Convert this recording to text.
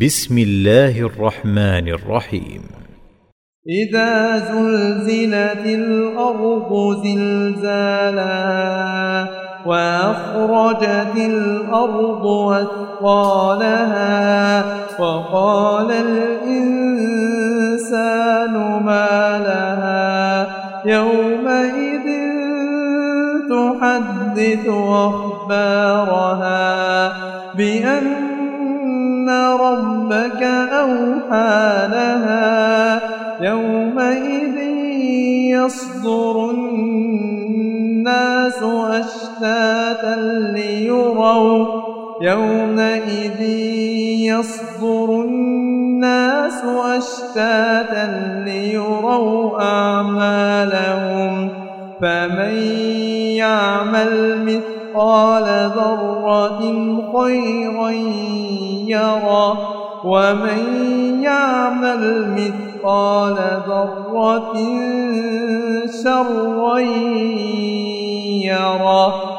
بسم الله الرحمن الرحيم. إذا زلزلت الأرض زلزالها وأخرجت الأرض أثقالها وقال الإنسان ما لها يومئذ تحدث أخبارها بأن ربك أوحى لها يومئذ يصدر الناس أشتاتا ليروا يومئذ يصدر الناس أشتاتا ليروا أعمالهم فمن يعمل مثقال ذرة خيرا يرى ومن يعمل مثقال ذرة شرا يرى